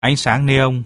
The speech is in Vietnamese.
Ánh sáng neon.